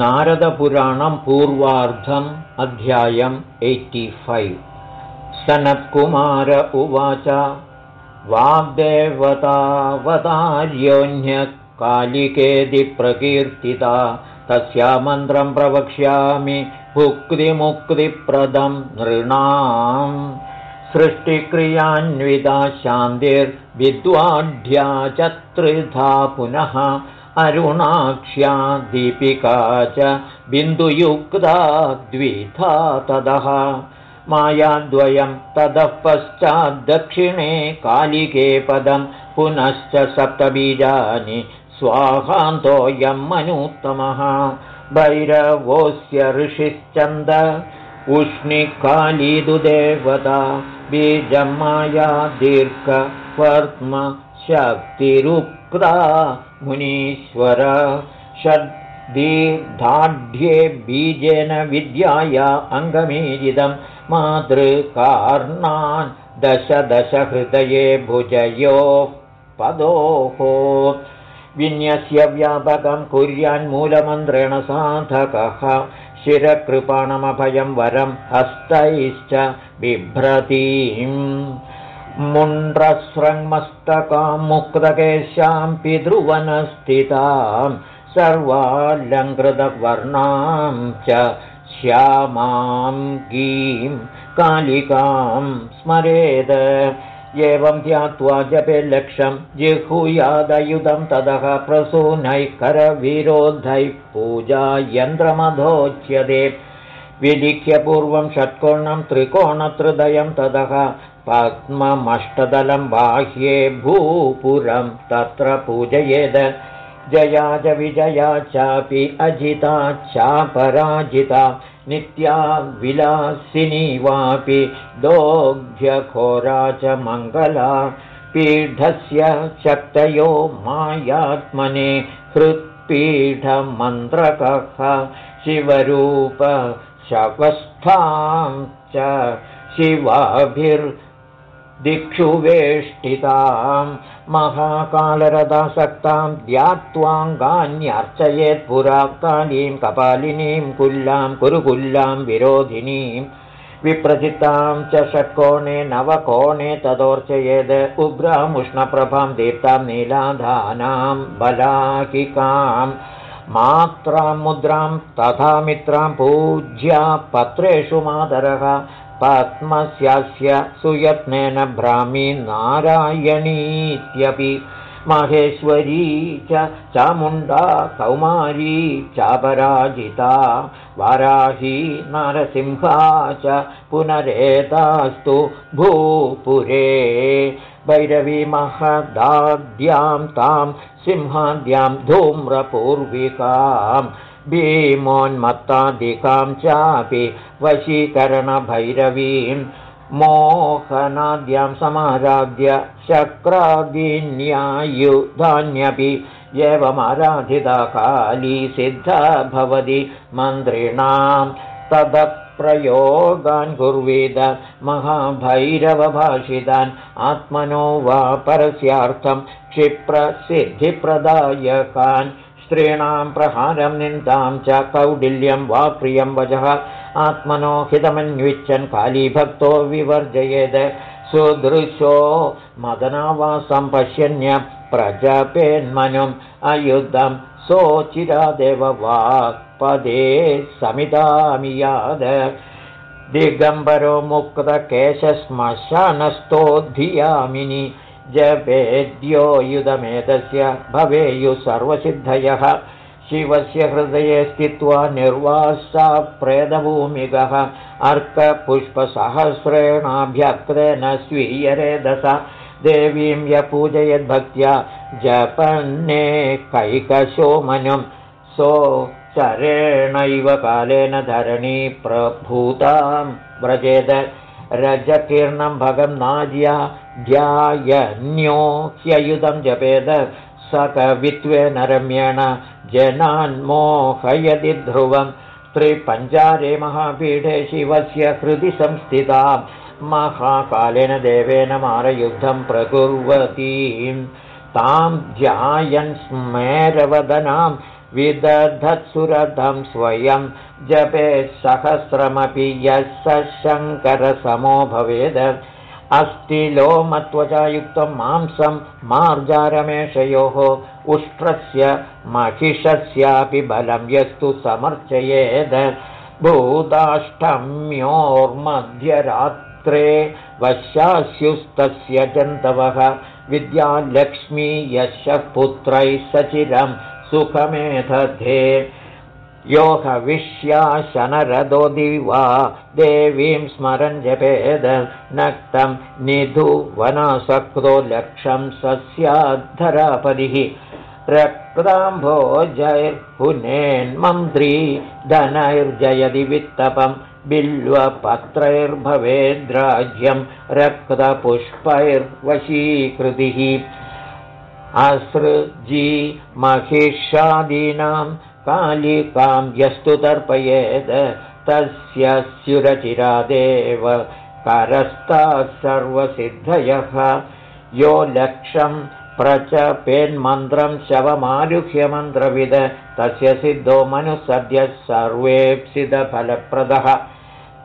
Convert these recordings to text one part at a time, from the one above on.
नारदपुराणं पूर्वार्धम् अध्यायम् फैव् सनत्कुमार उवाच वाग्देवतावतार्योऽन्यकालिकेदि प्रकीर्तिता तस्या मन्त्रं प्रवक्ष्यामि भुक्तिमुक्तिप्रदं नृणाम्। सृष्टिक्रियान्विता शान्तिर्विद्वाढ्या च त्रिधा पुनः अरुणाक्ष्या दीपिका च बिन्दुयुक्ता द्विधा तदः। मायाद्वयं ततः पश्चाद्दक्षिणे कालिके पदं पुनश्च सप्तबीजानि स्वाहान्तोऽयं मनुत्तमः। भैरवोऽस्य ऋषिश्चन्द उष्णिकालीदुदेवता बीजं माया दीर्घवर्त्म शक्तिरुक्ता मुनीश्वर षड्दीर्धाढ्ये बीजेन विद्याया अङ्गमीजितं मातृकार्णान् दश दशहृदये भुजयोः पदोः। विन्यस्य व्यापकं कुर्यान्मूलमन्त्रेण साधकः शिरकृपाणमभयं वरं हस्तैश्च बिभ्रतीम् मुण्ड्रस्रङ्मस्तकां मुक्तकेशां पितृवनस्थितां सर्वालङ्कृतवर्णां च श्यामां गीं कालिकां स्मरेद। एवं ध्यात्वा जपे लक्षं जिह्ूयादयुधं ततः प्रसूनैः करवीरोद्धैः पूजा यन्त्रमधोच्यते विलिख्य पूर्वं षट्कोणं त्रिकोणत्रिदयं ततः पद्ममष्टदलं बाह्ये भूपुरं तत्र पूजयेद। जया च विजया चापि अजिता चापराजिता नित्या विलासिनी वापि दोग्ध्यघोरा च मङ्गला। पीठस्य शक्तयो मायात्मने हृत्पीठमन्त्रकः शिवरूप शवस्थां च शिवाभिर् दिक्षु वेष्टितां महाकालरदासक्तां ध्यात्वाङ्गान्यर्चयेत् पुरा कालीं कपालिनीं कुल्लां कुरुकुल्लां विरोधिनीं। विप्रचितां च षट्कोणे नवकोणे तदोर्चयेद् उग्रामुष्णप्रभां दीप्तां नीलाधानां बलाकिकां मात्रां मुद्रां तथा मित्रां पूज्या पत्रेषु मातरः पद्मस्यास्य सुयत्नेन भ्रामी नारायणीत्यपि माहेश्वरी च चामुण्डा कौमारी चापराजिता वाराही नरसिंहा च पुनरेतास्तु भूपुरे। भैरवीमहदाद्यां तां सिंहाद्यां धूम्रपूर्विकाम् भीमोन्मत्तादिकां चापि वशीकरणभैरवीं मोहनाद्यां समाराध्य शक्रादिन्यायुधान्यपि एवमाराधिता काली सिद्धा भवति मन्त्रिणां तदप्रयोगान् कुर्वीद महाभैरवभाषितान् आत्मनो वा परस्यार्थं क्षिप्रसिद्धिप्रदायकान् स्त्रीणां प्रहारं निन्दां च कौडिल्यं वा प्रियं वचः आत्मनो हितमन्विच्छन् कालीभक्तो विवर्जयेद्। सुदृशो मदनावासं पश्यन्य प्रजपेन्मनुम् अयुद्धं सोचिरादेव वाक्पदे समिदामियाद। दिगम्बरो मुक्तकेशश्मशानस्थोऽधियामिनि जपेद्यो युधमेतस्य भवेयुः सर्वसिद्धयः। शिवस्य हृदये स्थित्वा निर्वासा प्रेदभूमिकः अर्कपुष्पसहस्रेणाभ्यक्तेन स्वीयरेदस देवीं य पूजयद्भक्त्या जपन्ने कैकशो मनुं सो चरेणैव कालेन धरणी प्रभूतां व्रजेद। रजकीर्णं भगं नाज्या ध्यायन्यो ह्ययुधं जपेद स कवित्वेन रम्येण जनान्मोहयति ध्रुवं। त्रिपञ्चारे महापीठे शिवस्य हृदि संस्थिता। महाकालेन देवेन मारयुद्धं प्रकुर्वतीं। तां ध्यायन् स्मेरवदनां विदधत्सुरथं स्वयं जपे सहस्रमपि यः स शङ्करसमो भवेद अस्ति लोमत्वचायुक्तं मांसं मार्जारमेषयोः उष्ट्रस्य महिषस्यापि बलं यस्तु समर्चयेद। भूताष्टम्योर्मध्यरात्रे वश्यास्युस्तस्य जन्तवः। विद्यालक्ष्मी यस्य पुत्रैः सचिरं सुखमेधे यो हविष्याशनरदो दिवा देवीं स्मरन् जपेद नक्तं निधुवनासक्तो लक्षं सस्याद्धरापदिः रक्ताम्भोजैर्हुनेन्मन्त्री धनैर्जयति वित्तपं बिल्वपत्रैर्भवेद्राज्यं रक्तपुष्पैर्वशीकृतिः। असृजी महिषादीनां कालिकां यस्तु तर्पयेत् तस्य स्युरचिरादेव करस्ताः सर्वसिद्धयः। यो लक्षं प्रचपेन्मन्त्रं शवमारुह्यमन्त्रविद तस्य सिद्धो मनुसद्यः सर्वेप्सितफलप्रदः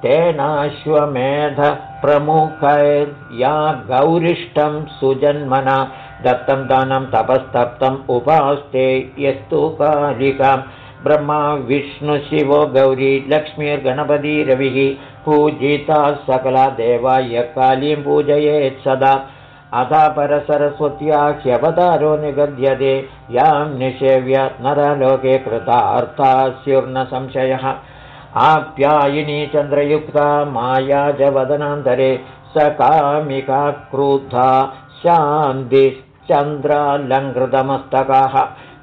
तेनाश्वमेधप्रमुखैर्या गौरिष्ठं सुजन्मना दत्तं दानं तपस्तप्तम् उपास्ते यस्तु कालिकां ब्रह्मा विष्णुशिवो गौरी लक्ष्मीर्गणपतिरविः पूजिता सकला देवाय कालीं पूजयेत् सदा। अथा परसरस्वत्या ह्यवतारो निगद्यते। यां निषेव्य नरलोके कृतार्था स्युर्न संशयः आप्यायिनी चन्द्रयुक्ता माया च वदनान्तरे स कामिका क्रुद्धा शान्तिः चन्द्रालङ्कृतमस्तकाः।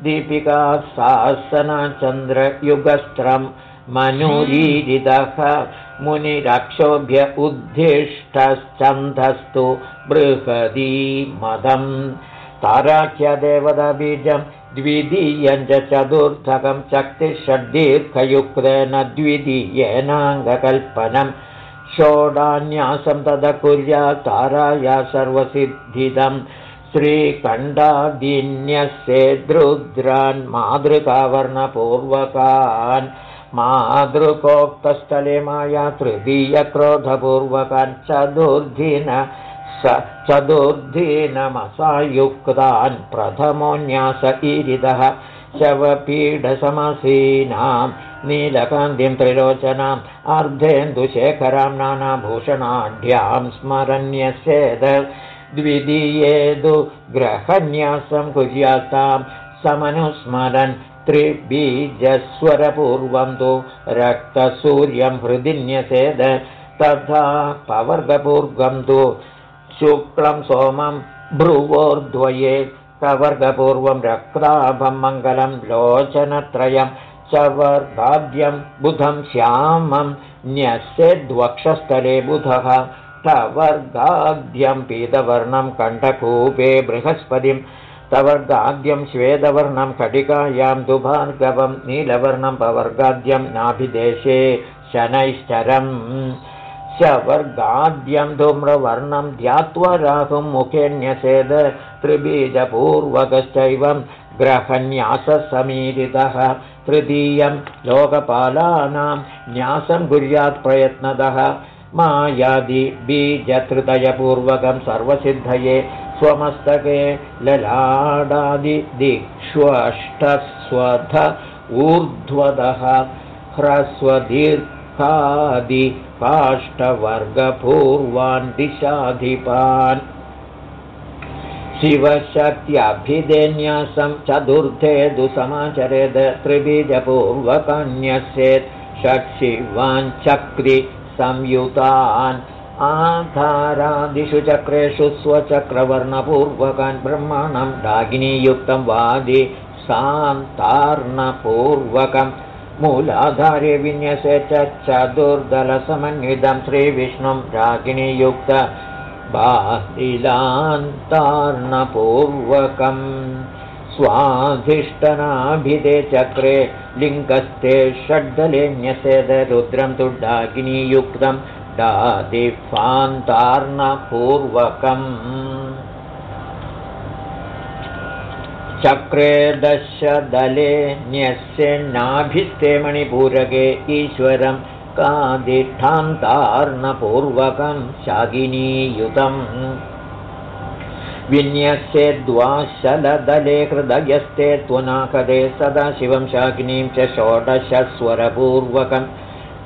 दीपिका सासनचन्द्रयुगस्त्रं मनुरीरितः मुनिरक्षोभ्य उद्धिष्टश्चन्धस्तु बृहदी मदम् ताराख्यदेवताबीजं द्वितीयं च चतुर्थकं शक्तिषड्दीर्घयुक्तेन द्वितीयेनाङ्गकल्पनं षोडान्यासं तद कुर्या ताराया सर्वसिद्धिदम् श्रीकण्डादिन्यस्येद्रुद्रान् मातृकावर्णपूर्वकान् मातृकोक्तस्थले माया तृतीयक्रोधपूर्वकान् चतुर्धिन स चतुर्धिनमसायुक्तान् प्रथमोन्यास ईरितः शवपीडसमसीनां नीलकान्तिं त्रिलोचनाम् अर्धेन्दुशेखरां नानाभूषणाढ्यां स्मरण्यस्येद द्वितीये तु ग्रहन्यासं कुर्यातां समनुस्मरन् त्रिबीजस्वरपूर्वं तु रक्तसूर्यं हृदिन्यसेद तथा पवर्गपूर्वं तु शुक्लं सोमं भ्रुवोर्द्वये कवर्गपूर्वं रक्ताभं मङ्गलं लोचनत्रयं चवर्गाद्यं बुधं श्यामं न्यस्येद्वक्षस्थले बुधः तवर्गाद्यं पीतवर्णं कण्ठकूपे बृहस्पतिं तवर्गाद्यं श्वेतवर्णं कटिकायां दुभार्गवं नीलवर्णं पवर्गाद्यं नाभिदेशे शनैश्चरम् शवर्गाद्यं धूम्रवर्णं ध्यात्वा राहुं मुखे न्यसेद त्रिबीजपूर्वकश्चैवं ग्रहन्याससमीरितः। तृतीयं लोकपालानां न्यासं कुर्यात् प्रयत्नतः। मायादिबीजहृदयपूर्वकं सर्वसिद्धये स्वमस्तके ललाडादिदिक्ष्वष्टस्वध ऊर्ध्वदः ह्रस्वदीर्घादिकाष्ठवर्गपूर्वान् दिशाधिपान्। शिवशक्त्यभिधेन्यासं चतुर्थे त्रिबीजपूर्वकन्यस्येत् षट्शिवाञ्चक्रि संयुतान् आधारादिषु चक्रेषु स्वचक्रवर्णपूर्वकान् ब्रह्माणं डागिनीयुक्तं वादि सान्तार्णपूर्वकं मूलाधारे विन्यसे च चतुर्दलसमन्वितं श्रीविष्णुं रागिणीयुक्त बादिलान्तार्णपूर्वकम् स्वाधिष्ठनाभिधे चक्रे लिङ्गस्ते षड्दले न्यसेद रुद्रं तु डाकिनीयुक्तं डादिफान्तार्णपूर्वकम् चक्रे दशदले न्यस्य नाभिस्ते मणिपूरके ईश्वरं कादिष्ठान्तार्णपूर्वकं शागिनीयुतम्। विन्यस्ये द्वाशलदले हृदयस्ते त्वनाकदे सदा शिवं शाकिनीं च षोडशस्वरपूर्वकं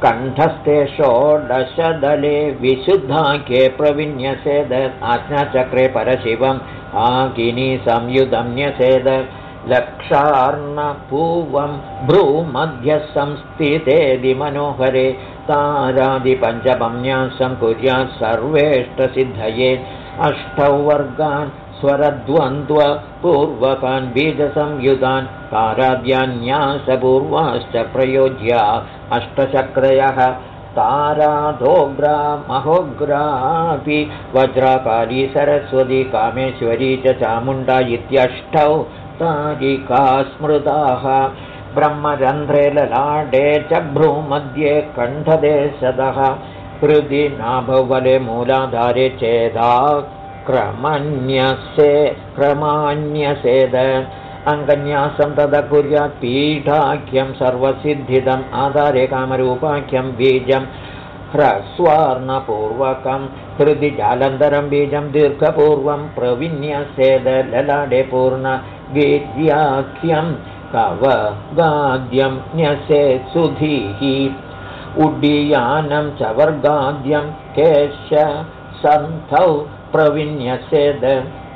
कण्ठस्थे षोडशदले विशुद्धाख्ये प्रविन्यसेद आज्ञाचक्रे परशिवम् आकिनी संयुधम्यसेद लक्षार्णपूवं भ्रूमध्यसंस्थितेदि मनोहरे तारादिपञ्चपन्यासं कुर्यात् सर्वेष्टसिद्धये अष्टौ वर्गान् स्वरद्वन्द्वपूर्वकान् बीजसंयुधान् ताराद्यान्यासपूर्वाश्च प्रयोज्या अष्टचक्रयः ताराधोग्रा महोग्रापि वज्राकाली सरस्वती कामेश्वरी च चामुण्डा इत्यष्टौ तारिका स्मृताः। ब्रह्मरन्ध्रे ललाडे च भ्रूमध्ये कण्ठदे हृदि नाभवले मूलाधारे चेदा क्रमण्यसे क्रमाण्यसेद अङ्गन्यासं तदा कुर्यात् पीठाख्यं सर्वसिद्धिदम् आधारे कामरूपाख्यं बीजं ह्रस्वार्णपूर्वकं हृदि जालन्तरं बीजं दीर्घपूर्वं प्रविन्यसेद ललाडे पूर्णगीर्याख्यं कवगाद्यं न्यसे सुधीः। उड्डीयानं च वर्गाद्यं केश सन्थौ प्रविन्यसेद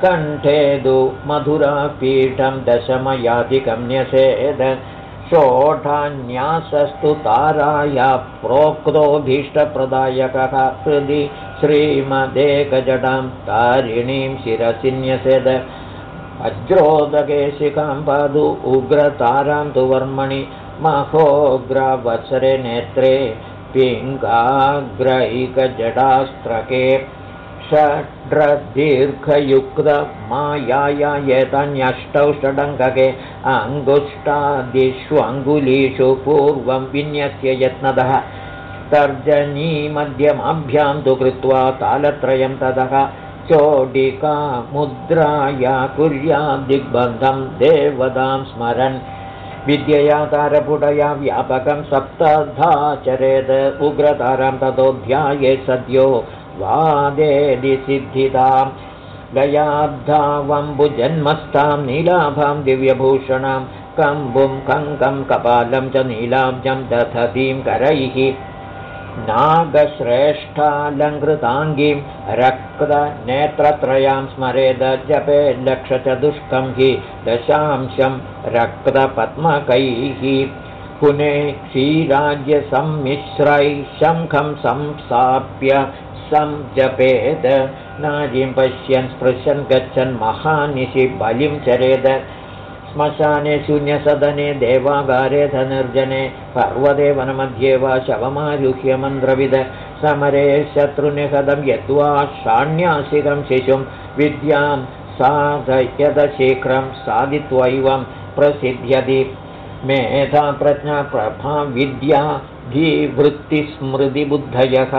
कण्ठेदु मधुरापीठं दशमयाधिकं न्यसेद षोठान्यासस्तु ताराया प्रोक्तोऽभीष्टप्रदायकः हृदि श्रीमदेकजटां तारिणीं शिरसिन्यसेद वज्रोदकेशिकां पादु उग्रतारां तु वर्मणि महोग्रवत्सरे नेत्रे पिङ्गाग्रैकजडास्त्रके षड्रदीर्घयुक्तमायाया एतान्यष्टौ षडङ्गके अङ्गुष्टादिष्वङ्गुलीषु पूर्वं विन्यस्य यत्नतः तर्जनीमध्यमाभ्यां तु कृत्वा तालत्रयं ततः चोडिका मुद्राया कुर्याद्दिग्बन्धं देवतां स्मरन्। विद्यया तारपुटया व्यापकं सप्तधाचरेद उग्रतारां ततोऽध्याये सद्यो वादेदिसिद्धितां लयाब्धावम्बुजन्मस्थां नीलाभां दिव्यभूषणां कम्बुं कङ्कं कपालं च नीलाब्जं दधतीं करैः। नागश्रेष्ठालङ्कृताङ्गीं रक्तनेत्रत्रयां स्मरेद जपे लक्षचतुष्कं हि दशांशं रक्तपद्मकैः। पुने क्षीराज्यसम्मिश्रैः शङ्खं संस्थाप्य संजपेद नाजीं पश्यन् स्पृशन् गच्छन् महानिशि बलिं चरेद। श्मशाने शून्यसदने देवागारे धनुर्जने पर्वते वनमध्ये वा शवमारुह्य मन्द्रविद समरे शत्रुनिहदं यद्वा शाण्यासिकं शिशुं। विद्यां साधयदशीघ्रं साधित्वैवं प्रसिद्ध्यति मेधा प्रज्ञा विद्या धीवृत्तिस्मृतिबुद्धयः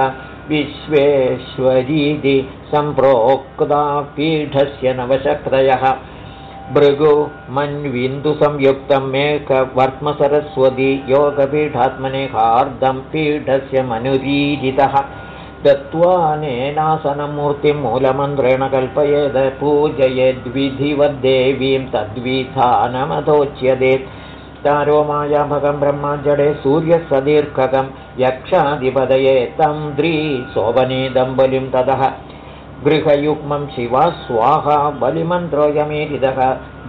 विश्वेश्वरीति सम्प्रोक्ता पीठस्य नवशक्रयः भृगु मन्विन्दुसंयुक्तं मेघवर्त्मसरस्वती योगपीठात्मने हार्दं पीठस्य मनुरीरितः। दत्त्वानेनासनं मूर्तिं मूलमन्त्रेण कल्पयेद पूजयेद्विधिवद्देवीं तद्विधानमधोच्यते तारो मायाभगं ब्रह्माजडे सूर्यसदीर्घकं यक्षाधिपदये तं द्रीशोभनीदं बलिं ततः। गृहयुग्मं शिवा स्वाहा बलिमन्त्रोऽयमीरितः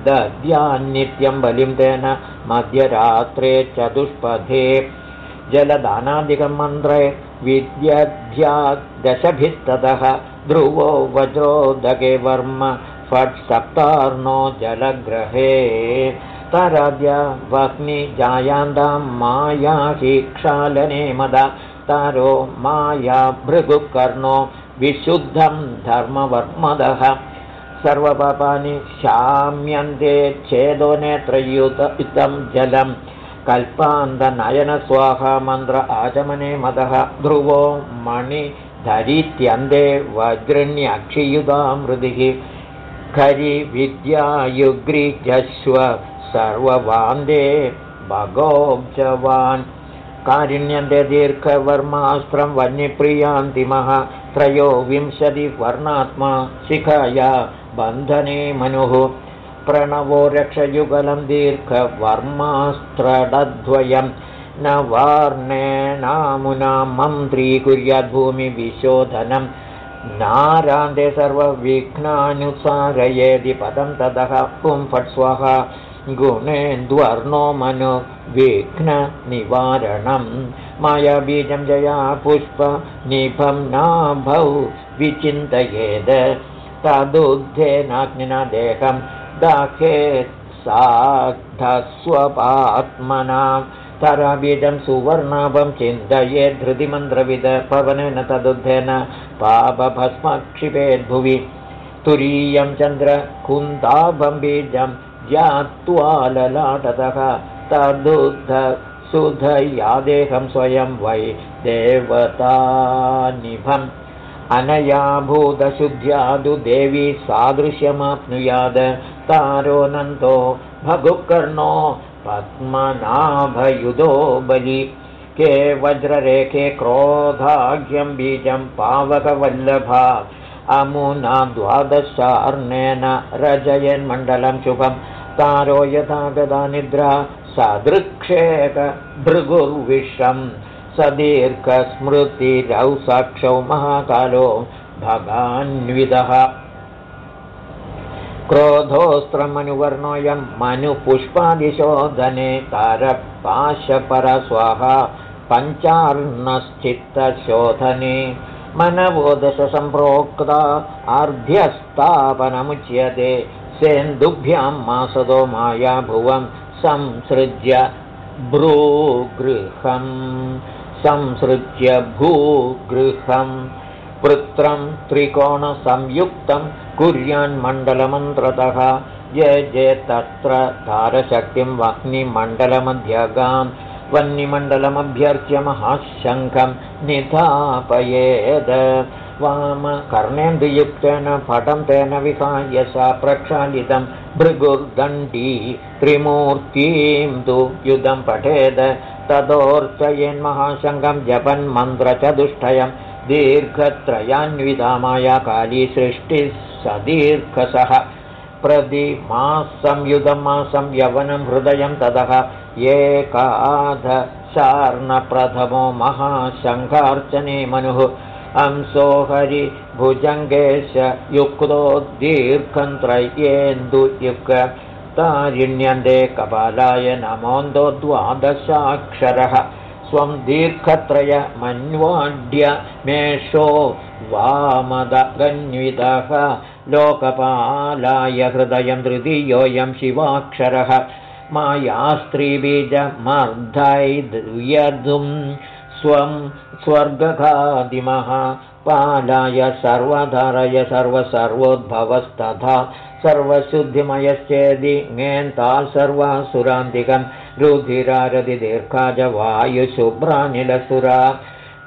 दद्यान्नित्यं बलिं तेन मध्यरात्रे चतुष्पथे जलदानादिकं मन्त्रे विद्यध्यादशभिस्ततः ध्रुवो वज्रोदके वर्म फट् सप्तार्णो जलग्रहे तराद्य वह्निजायान्तां माया हि क्षालने मदा। तारो माया भृगुकर्णो विशुद्धं धर्मवर्मदः। सर्वपापानि शाम्यन्ते छेदो नेत्रयुत इतं जलं। कल्पान्तनयनस्वाहा मन्त्र आचमने मदः। ध्रुवो मणिधरित्यन्ते वज्रण्यक्षियुधा मृदिः खरिविद्यायुग्रिजस्व सर्ववान्दे भगोब्जवान्। कारिण्यन्ते दीर्घवर्मास्त्रं वह्निप्रियान्तिमः। त्रयोविंशतिवर्णात्मा शिखया बन्धने मनुः। प्रणवो रक्षयुगलं दीर्घवर्मास्त्रडद्वयं न वार्णेनामुना मन्त्रीकुर्याद्भूमिविशोधनं। नारान्ते सर्वविघ्नानुसारयेदि पदं ततः पुं फट् स्वः गुणेन्द्वर्णो मनु विघ्ननिवारणं मायाबीजं जया पुष्पनिभं नाभौ विचिन्तयेद। तदुद्धेनाग्निना देहं दाहेत् साधस्वपात्मनां तरबीजं सुवर्णाभं चिन्तये धृतिमन्त्रविद पवनेन तदुद्धेन पापभस्मक्षिपेद्भुवि। तुरीयं चन्द्रकुन्ताभं बीजं ज्ञात्वा ललाटतः तदुद्ध सुधया देहं स्वयं वै देवतानिभम्। अनया भूतशुद्ध्यादु देवी सादृश्यमाप्नुयाद तारोऽनन्तो भगुकर्णो पद्मनाभयुधो बलि। के वज्ररेखे क्रोधाघ्यं बीजं पावकवल्लभा अमुना द्वादशार्णेन रजयन्मण्डलं शुभं तारो यथा गदा निद्रा सदृक्षेक भृगुर्विषम्। सदीर्घस्मृतिरौ साक्षौ महाकालो भगान्विदः क्रोधोऽस्त्रमनुवर्णोऽयं मनुपुष्पादिशोधने तारपाशपरस्वाहा पञ्चार्णश्चित्तशोधने। मनवोदशसम्प्रोक्ता अर्ध्यस्थापनमुच्यते सेन्दुभ्यां मासदो माया भुवं संसृज्य भ्रूगृहम्। संसृज्य भूगृहं पृत्रं त्रिकोणसंयुक्तं कुर्यान्मण्डलमन्त्रतः ये जे तत्र तारशक्तिं वह्निमण्डलमध्यगां वह्निमण्डलमभ्यर्च्य महाशङ्खं निधापयेद वामकर्णेन्दुयुक्तेन पटं तेन विहाय सा प्रक्षालितं भृगुर्दण्डी त्रिमूर्तिं तु युधं पठेद ततोऽर्चयेन्महाशङ्गं जपन्मन्त्रचतुष्टयं दीर्घत्रयान्विता माया काली सृष्टिः सदीर्घसः प्रतिमासंयुधं मासं यवनं हृदयं ततः एकाधशार्णप्रथमो महाशङ्खार्चने मनुः अंसो हरिभुजङ्गेश युक्तो दीर्घन्त्रयेन्दुयुक् तारिण्यन्दे कपालाय नमोन्दो द्वादशाक्षरः। स्वं दीर्घत्रयमन्वाड्य मेषो वामदगन्वितः। लोकपालाय हृदयं तृतीयोऽयं शिवाक्षरः। मायास्त्रीबीजमर्धैर्यधुं स्वं स्वर्गखादिमः पालाय सर्वधरय सर्वसर्वोद्भवस्तथा सर्वशुद्धिमयश्चेदि ङेन्ता सर्वासुरान्तिकं रुधिरारधिदीर्घाज वायुशुभ्रानिलसुरा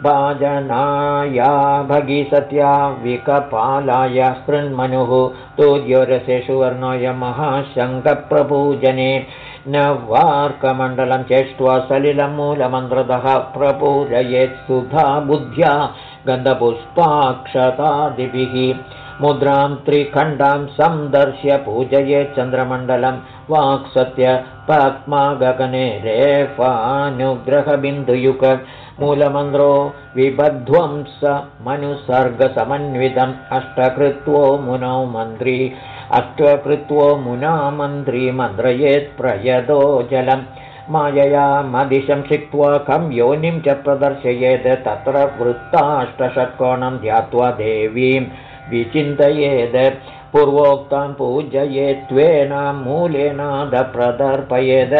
भाजनाया भगीसत्या विकपालाय स्पृन्मनुः तूर्योरसेषु वर्णोय महाशङ्कप्रपूजने न वार्कमण्डलं चेष्ट्वा सलिलं मूलमन्त्रतः प्रपूजयेत् सुधा बुद्ध्या गन्धपुष्पाक्षतादिभिः। मुद्रां त्रिखण्डां सन्दर्श्य पूजये चन्द्रमण्डलं। वाक्सत्य पद्मागगने रेफानुग्रहबिन्दुयुग। मूलमन्त्रो विबध्वंस मनुसर्गसमन्वितम्। अष्टकृत्वो मुनौ मन्त्री अष्टकृत्वो मुना मन्त्री मन्त्रयेत् प्रयदो मायया मदिशं क्षिप्त्वा खं योनिं च प्रदर्शयेत् तत्र वृत्ताष्टषट्कोणं ध्यात्वा देवीं विचिन्तयेद्। पूर्वोक्तां पूजयेत्त्वेन मूलेनादप्रदर्पयेद्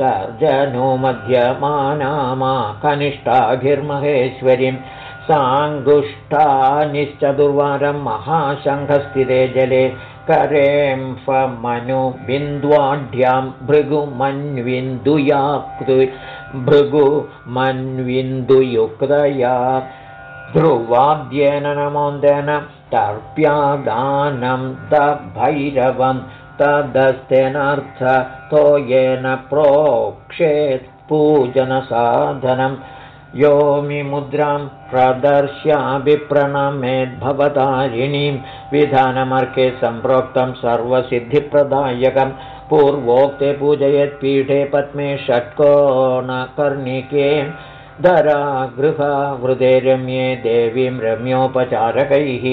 तर्जनो मध्यमानामा कनिष्ठाभिर्महेश्वरीं। साङ्गुष्ठानिश्चतुर्वारं महाशङ्खस्थिते जले करेम्फमनुबिन्द्वाढ्यां भृगुमन्विन्दुयाक्तु भृगुमन्विन्दुयुक्तया ध्रुवाद्येन नमोन्देन तर्प्यादानं दभैरवं तदस्तेनार्थतो येन प्रोक्षेत् पूजनसाधनं योमिमुद्रां प्रदर्श्याभिप्रणमेद्भवतारिणीं विधानमर्के सम्प्रोक्तं सर्वसिद्धिप्रदायकं पूर्वोक्ते पूजयत्पीठे पद्मे षट्कोणकर्णिके धरा गृहवृदे रम्ये देवीं रम्योपचारकैः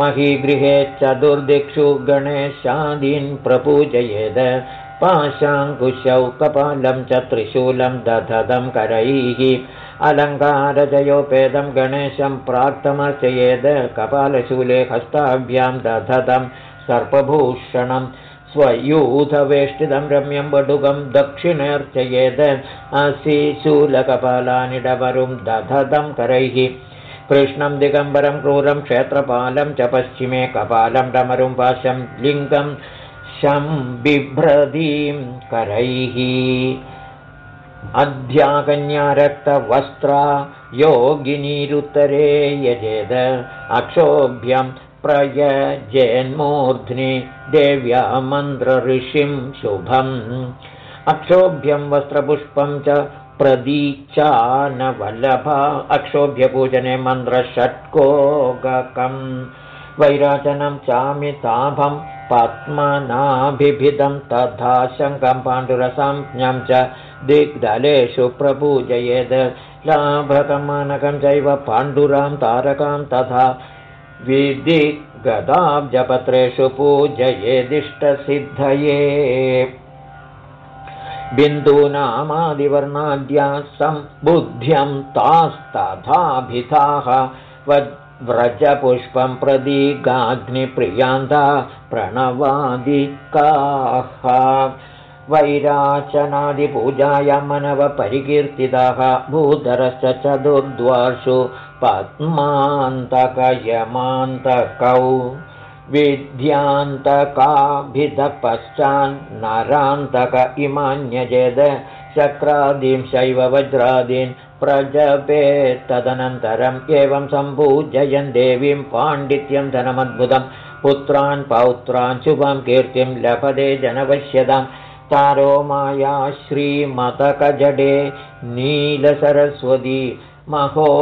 महीगृहे चतुर्दिक्षु गणेशादीन् प्रपूजयेद पाशाङ्कुशौ कपालं च त्रिशूलं दधदं करैः अलङ्कारजयोपेदं गणेशं प्राप्तमर्चयेद कपालशूले हस्ताभ्यां दधदं सर्पभूषणं स्वयूथवेष्टितं रम्यं बडुगं दक्षिणेऽर्चयेद असि शूलकपालानि डबरुं दधदं करैः कृष्णं दिगम्बरं क्रूरं क्षेत्रपालं च पश्चिमे कपालं डमरुं पाशं लिङ्गं शं बिभ्रतीं करैः अध्याकन्यारक्तवस्त्रा योगिनीरुत्तरे यजेद अक्षोभ्यं प्रयजेन्मूर्ध्नि देव्या मन्त्रऋषिं शुभम्। अक्षोभ्यं वस्त्रपुष्पं च प्रदीचानवल्लभा अक्षोभ्यपूजने मन्त्रषट्कोगकम्। वैराचनं चामिताभं पद्मनाभिभिदं तथा शङ्कं पाण्डुरसंज्ञं च दिग्दलेषु प्रपूजयेद् लाभकमानकं चैव पाण्डुरां तारकां तथा विदिग्गदाब्जपत्रेषु पूजयेदिष्टसिद्धये। बिन्दूनामादिवर्णाद्या सम्बुद्ध्यं तास्तथाभिधाः। व्रजपुष्पं प्रदीगाग्निप्रियान्ता प्रणवादिकाः वैराचनादिपूजाया मनवपरिकीर्तिताः भूधरश्च चतुर्द्वार्षु पद्मान्तकयमान्तकौ विद्यान्तकाभिधपश्चान्नरान्तक इमान्यजेद चक्रादीं शैववज्रादीन् प्रजपेत्तदनन्तरम् एवं सम्पूजयन् देवीं पाण्डित्यं धनमद्भुतं पुत्रान् पौत्रान् शुभं कीर्तिं लभते जनपश्यतां तारो माया श्रीमतकजडे नीलसरस्वती महो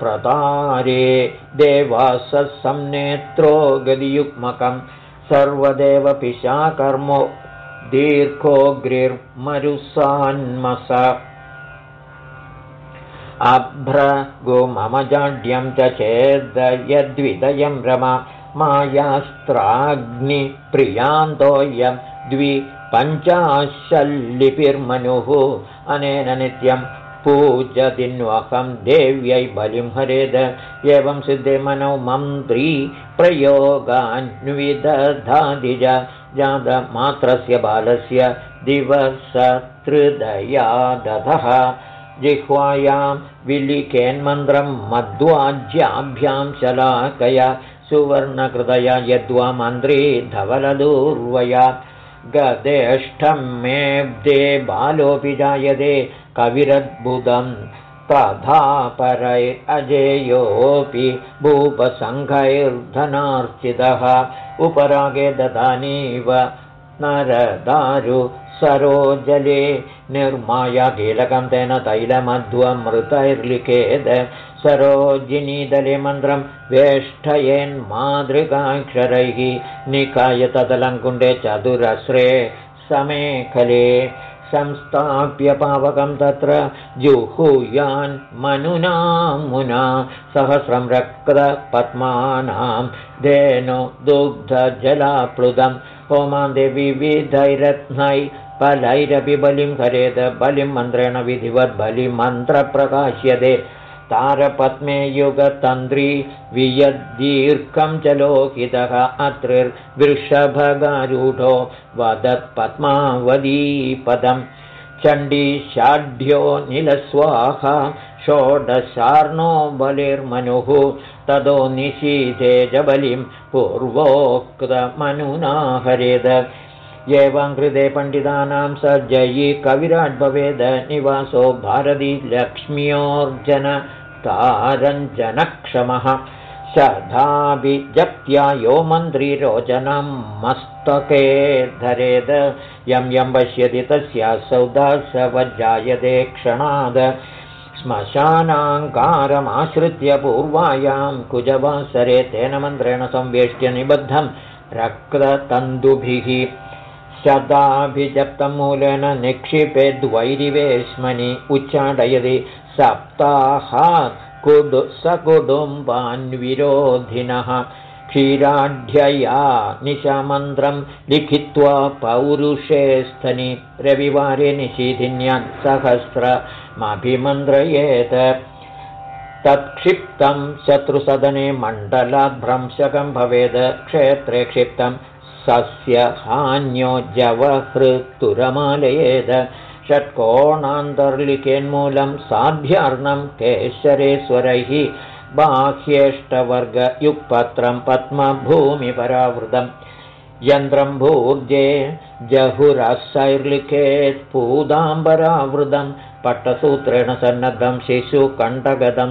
प्रतारे देवासत्संनेत्रो गदियुग्मकं सर्वदेवपिशाकर्मो दीर्घोऽग्रिर्मरुसान्मस अभ्रगुममजाड्यं च चेद् यद्विदयं रमा मायास्त्राग्निप्रियान्तोऽयं द्विपञ्चाशल्लिपिर्मनुः अनेन नित्यं पूजतिन्वहं देव्यै बलिं हरेद एवं सिद्धे मनो मन्त्री प्रयोगान्विदधादिज जातमात्रस्य बालस्य दिवसत्रिदया दधः। जिह्वायां विलिखेन्मन्त्रं मध्वाज्याभ्यां शलाकया सुवर्णकृतया यद्वा मन्त्री धवलदूर्वया गदेष्ठं मेब्दे बालोऽपि जायते कविरद्भुतं तथा परै अजेयोऽपि भूपसङ्घैर्धनार्चितः उपरागे ददानीव नरदारु सरोजले निर्माय कीलकं तेन तैलमध्वमृतैर्लिखेद सरोजिनीदले मन्त्रं वेष्ठयेन्मातृकाक्षरैः निकाय तदलङ्कुण्डे चतुरस्रे समेखले संस्थाप्य पावकं तत्र जुहुयान् मनुना मुना सहस्रं रक्तपद्मानां धेनो दुग्धजलाप्लुतं होमान्दे विविधैरत्नै फलैरपि बलिं हरेद बलिं मन्त्रेण विधिवद् बलिमन्त्रप्रकाश्यते तारपद्मे युगतन्त्री वियद्दीर्घं च लोकितः अत्रिर्वृषभगारूढो वदत्पद्मावदीपदं चण्डीशाढ्यो निलस्वाहा षोडशार्णो बलिर्मनुः तदो निशीथे च बलिं पूर्वोक्तमनुना हरेद एवं कृते पण्डितानां स जयी कविराट् भवेद निवासो भारती लक्ष्म्योर्जन तारञ्जनक्षमः। शधाभिजप्त्या यो मन्त्रिरोचनं मस्तके धरेद। यं यं पश्यति तस्यासौ दासवज्जायते क्षणाद। श्मशानाङ्कारमाश्रित्य पूर्वायां कुजवासरे तेन मन्त्रेण संवेष्ट्य निबद्धं रक्ततन्तुभिः शताभिजप्तं मूलेन निक्षिपेद्वैरिवेश्मनि उच्चाटयति सप्ताहात् कुडु सकुटुम्बान्विरोधिनः क्षीराढ्यया निशमन्त्रं लिखित्वा पौरुषे स्थनि रविवारे निशीधिन्यां सहस्रमभिमन्त्रयेत्। तत्क्षिप्तं शत्रुसदने मण्डलाद्भ्रंशकं भवेद्। क्षेत्रे क्षिप्तं सस्यहान्यो जवहृत्तुरमालयेद षट्कोणान्तर्लिकेन्मूलं साध्यार्णं केशरेश्वरैः बाह्येष्टवर्गयुक्पत्रं पद्मभूमिपरावृतं। यन्त्रं भूर्जे जहुरसैर्लिखेत् पूदाम्बरावृतं पट्टसूत्रेण सन्नद्धं शिशुकण्ठगतं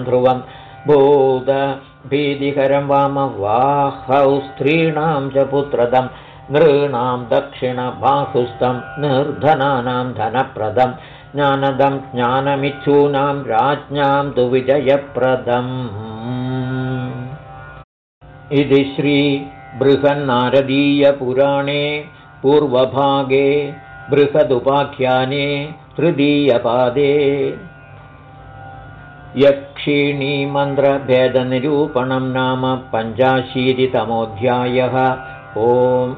भूतभीतिकरं वामवाहौ स्त्रीणां च पुत्रदं नृणां दक्षिणबाहुस्थं निर्धनानां धनप्रदं ज्ञानदं ज्ञानमिच्छूनां राज्ञां तु विजयप्रदम्। इति श्रीबृहन्नारदीयपुराणे पूर्वभागे बृहदुपाख्याने तृतीयपादे यक्षिणीमन्त्रभेदनिरूपणं नाम पञ्चाशीतितमोऽध्यायः। ओम्